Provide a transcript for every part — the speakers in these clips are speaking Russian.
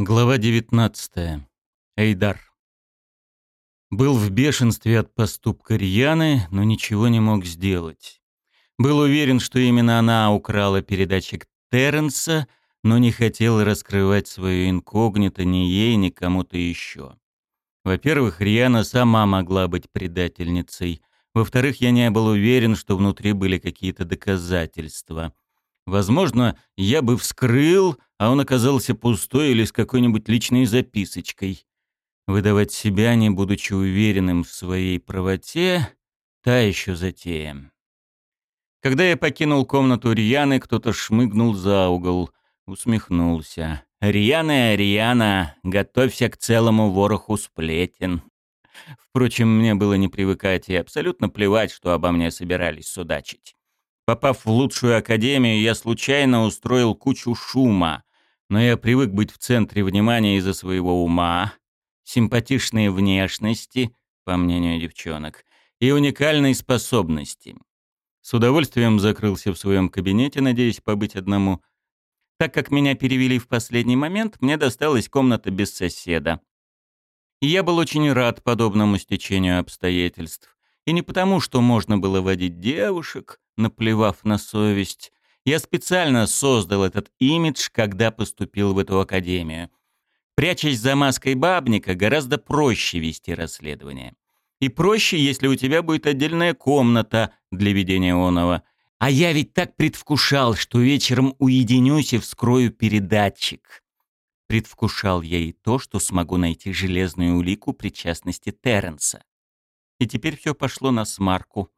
Глава 19. Эйдар. Был в бешенстве от поступка Рьяны, но ничего не мог сделать. Был уверен, что именно она украла передатчик Терренса, но не хотел раскрывать свое инкогнито ни ей, ни кому-то еще. Во-первых, Рьяна сама могла быть предательницей. Во-вторых, я не был уверен, что внутри были какие-то доказательства — Возможно, я бы вскрыл, а он оказался пустой или с какой-нибудь личной записочкой. Выдавать себя, не будучи уверенным в своей правоте, та еще затея. Когда я покинул комнату Рьяны, кто-то шмыгнул за угол, усмехнулся. «Рьяна, Рьяна, готовься к целому вороху сплетен». Впрочем, мне было не привыкать и абсолютно плевать, что обо мне собирались судачить. Попав в лучшую академию, я случайно устроил кучу шума, но я привык быть в центре внимания из-за своего ума, симпатичной внешности, по мнению девчонок, и уникальной способности. С удовольствием закрылся в своем кабинете, надеясь побыть одному. Так как меня перевели в последний момент, мне досталась комната без соседа. И я был очень рад подобному стечению обстоятельств. И не потому, что можно было водить девушек, наплевав на совесть. Я специально создал этот имидж, когда поступил в эту академию. Прячась за маской бабника, гораздо проще вести расследование. И проще, если у тебя будет отдельная комната для ведения оного. А я ведь так предвкушал, что вечером уединюсь и вскрою передатчик. Предвкушал я и то, что смогу найти железную улику причастности Терренса. И теперь все пошло на смарку.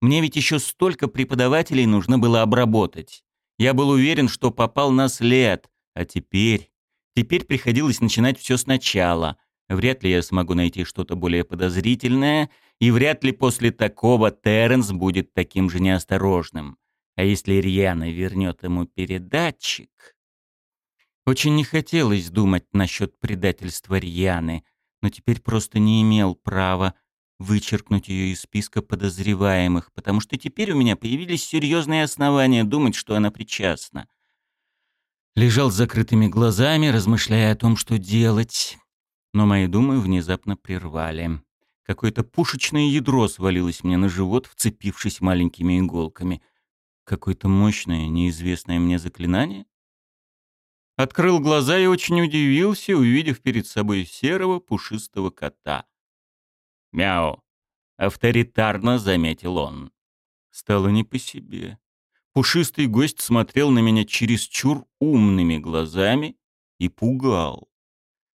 Мне ведь еще столько преподавателей нужно было обработать. Я был уверен, что попал на след. А теперь... Теперь приходилось начинать все сначала. Вряд ли я смогу найти что-то более подозрительное, и вряд ли после такого Терренс будет таким же неосторожным. А если Рьяна вернет ему передатчик... Очень не хотелось думать насчет предательства Рьяны, но теперь просто не имел права вычеркнуть ее из списка подозреваемых, потому что теперь у меня появились серьезные основания думать, что она причастна. Лежал с закрытыми глазами, размышляя о том, что делать. Но мои думы внезапно прервали. Какое-то пушечное ядро свалилось мне на живот, вцепившись маленькими иголками. Какое-то мощное, неизвестное мне заклинание? Открыл глаза и очень удивился, увидев перед собой серого пушистого кота — «Мяу!» — авторитарно заметил он. Стало не по себе. Пушистый гость смотрел на меня чересчур умными глазами и пугал.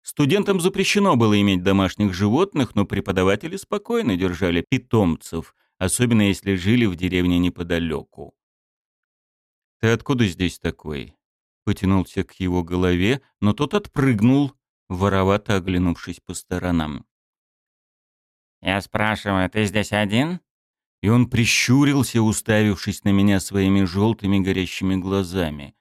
Студентам запрещено было иметь домашних животных, но преподаватели спокойно держали питомцев, особенно если жили в деревне неподалеку. «Ты откуда здесь такой?» Потянулся к его голове, но тот отпрыгнул, воровато оглянувшись по сторонам. «Я спрашиваю, ты здесь один?» И он прищурился, уставившись на меня своими желтыми горящими глазами.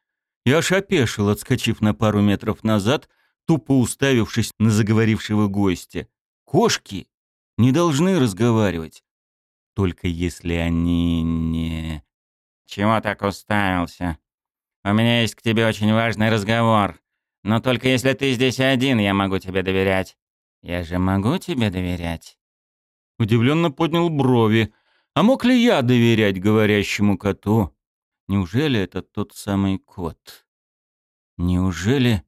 Я аж опешил, отскочив на пару метров назад, тупо уставившись на заговорившего гостя. «Кошки не должны разговаривать, только если они не...» «Чего так уставился? У меня есть к тебе очень важный разговор. Но только если ты здесь один, я могу тебе доверять. Я же могу тебе доверять?» Удивленно поднял брови. А мог ли я доверять говорящему коту? Неужели это тот самый кот? Неужели...